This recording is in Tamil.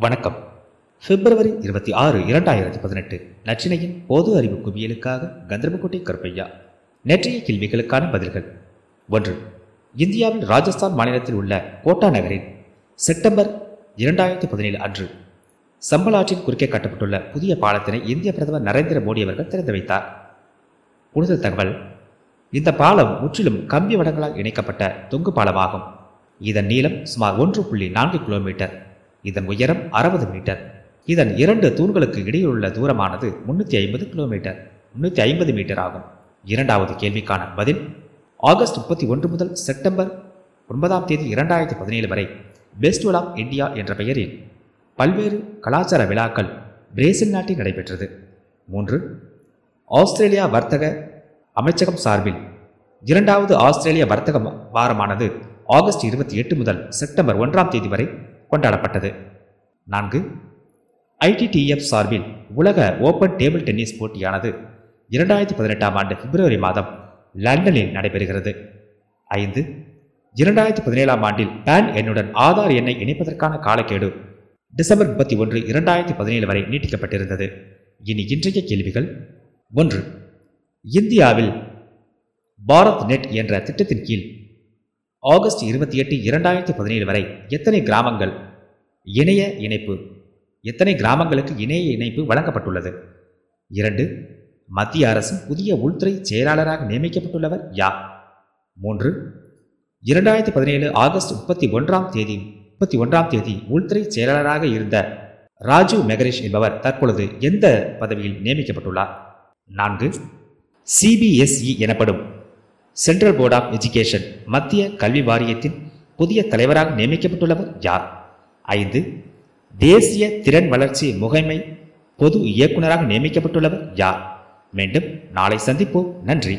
வணக்கம். பிப்ரவரி இருபத்தி ஆறு இரண்டாயிரத்தி பதினெட்டு. நச்சினையின் பொது அறிவு குவியலுக்காக கந்தர்போட்டை கருப்பையா. நேற்றைய கேள்விகளுக்கான பதில்கள். ஒன்று இந்தியாவின் ராஜஸ்தான் மாநிலத்தில் உள்ள கோட்டா நகரில் செப்டம்பர் இரண்டாயிரத்தி பதினேழு அன்று சம்பலாற்றின் குறுக்கே கட்டப்பட்டுள்ள புதிய பாலத்தினை இந்திய பிரதமர் நரேந்திர மோடி அவர்கள் திறந்து வைத்தார். கூடுதல் தகவல் இந்த பாலம் முற்றிலும் கம்பி வடங்களால் இணைக்கப்பட்ட தொங்கு பாலமாகும். இதன் நீளம் சுமார் ஒன்று புள்ளி நான்கு கிலோமீட்டர். இதன் உயரம் அறுபது மீட்டர். இதன் இரண்டு தூண்களுக்கு இடையிலுள்ள தூரமானது முன்னூற்றி ஐம்பது கிலோமீட்டர். முன்னூற்றி ஐம்பது மீட்டர் ஆகும். இரண்டாவது கேள்விக்கான பதில் ஆகஸ்ட் முப்பத்தி ஒன்று முதல் செப்டம்பர் ஒன்பதாம் தேதி இரண்டாயிரத்தி பதினேழு வரை பெஸ்டிவல் ஆஃப் இந்தியா என்ற பெயரில் பல்வேறு கலாச்சார விழாக்கள் பிரேசில் நாட்டில் நடைபெற்றது. மூன்று ஆஸ்திரேலியா வர்த்தக அமைச்சகம் சார்பில் இரண்டாவது ஆஸ்திரேலிய வர்த்தக வாரமானது ஆகஸ்ட் இருபத்தி எட்டு முதல் செப்டம்பர் ஒன்றாம் தேதி வரை கொண்டாடப்பட்டது. நான்கு ஐடிடிஎஃப் சார்பில் உலக ஓபன் டேபிள் டென்னிஸ் போட்டியானது இரண்டாயிரத்தி பதினெட்டாம் ஆண்டு பிப்ரவரி மாதம் லண்டனில் நடைபெறுகிறது. ஐந்து இரண்டாயிரத்தி பதினேழாம் ஆண்டில் பேன் எண்ணுடன் ஆதார் எண்ணை இணைப்பதற்கான காலக்கெடு டிசம்பர் முப்பத்தி ஒன்று இரண்டாயிரத்தி பதினேழு வரை நீட்டிக்கப்பட்டிருந்தது. இனி இன்றைய கேள்விகள். ஒன்று இந்தியாவில் பாரத் நெட் என்ற திட்டத்தின் கீழ் ஆகஸ்ட் இருபத்தி எட்டு இரண்டாயிரத்தி பதினேழு வரை எத்தனை கிராமங்கள்? இணைய இணைப்பு. எத்தனை கிராமங்களுக்கு இணைய இணைப்பு வழங்கப்பட்டுள்ளது? இரண்டு மத்திய அரசின் புதிய உள்துறை செயலாளராக நியமிக்கப்பட்டுள்ளவர் யார்? மூன்று இரண்டாயிரத்தி பதினேழு ஆகஸ்ட் முப்பத்தி ஒன்றாம் தேதி முப்பத்தி ஒன்றாம் தேதி உள்துறை செயலாளராக இருந்த ராஜீவ் மெகரேஷ் என்பவர் தற்பொழுது எந்த பதவியில் நியமிக்கப்பட்டுள்ளார்? நான்கு சிபிஎஸ்இ எனப்படும் சென்ட்ரல் போர்ட் ஆஃப் எஜுகேஷன் மத்திய கல்வி வாரியத்தின் புதிய தலைவராக நியமிக்கப்பட்டுள்ளவர் யார்? ஐந்து. தேசிய திறன் வளர்ச்சி முகமை பொது இயக்குநராக நியமிக்கப்பட்டுள்ளவர் யார்? மீண்டும் நாளை சந்திப்போம். நன்றி.